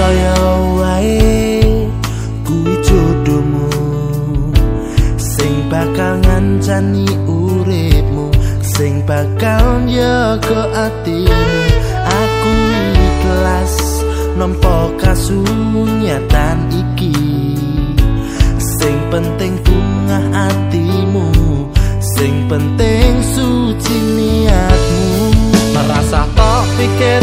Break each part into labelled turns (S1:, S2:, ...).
S1: percaya wae kuwi jodohmu. Sing bakal ngancani uripmu sing bakal jaga atimu aku ikhlas nampa kasunyatan iki. Sing penting bunga atimu sing penting suci niatmu.
S2: Merasa
S1: tak
S2: pikir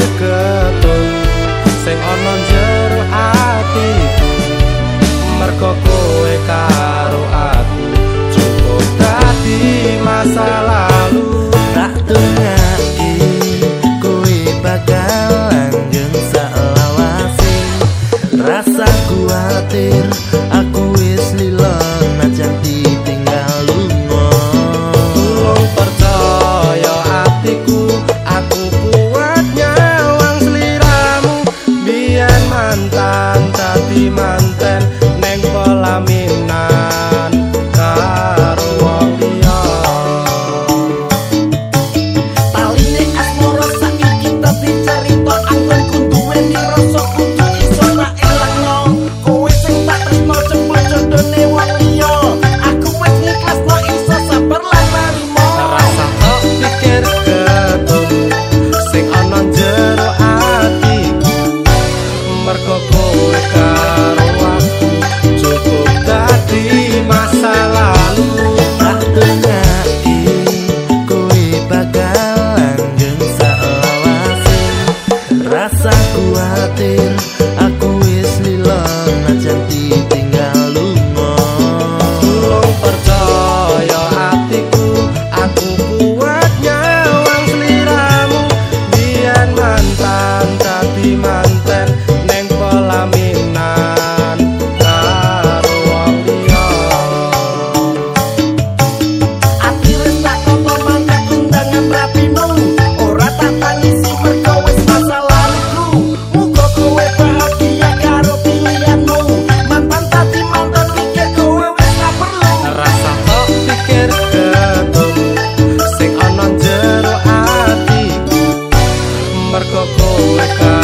S2: ko kung naka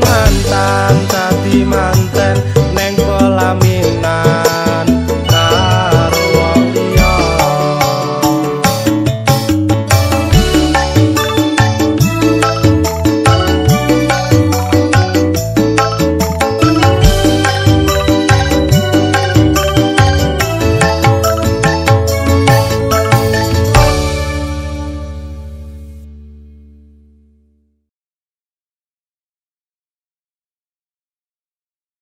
S2: mantan tapi manten.